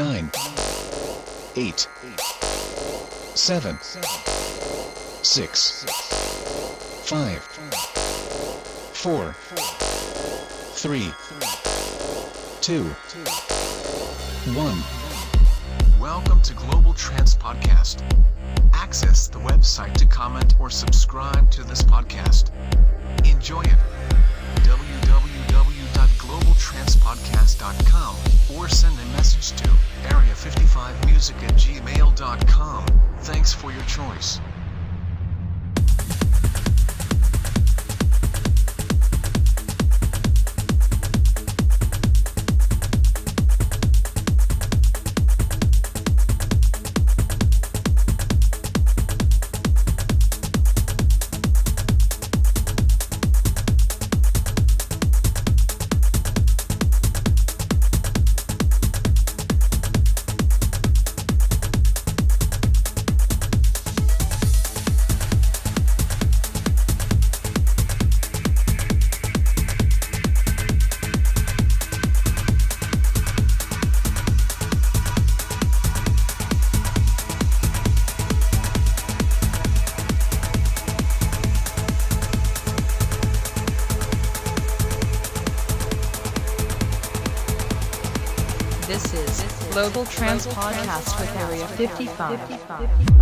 nine, eight, seven, six, five, four, three, two, one. Welcome to Global Trans Podcast. Access the website to comment or subscribe to this podcast. Enjoy it. www.globaltranspodcast.com or send a message to area55music at gmail.com. Thanks for your choice. Global Trans Podcast with Area 55.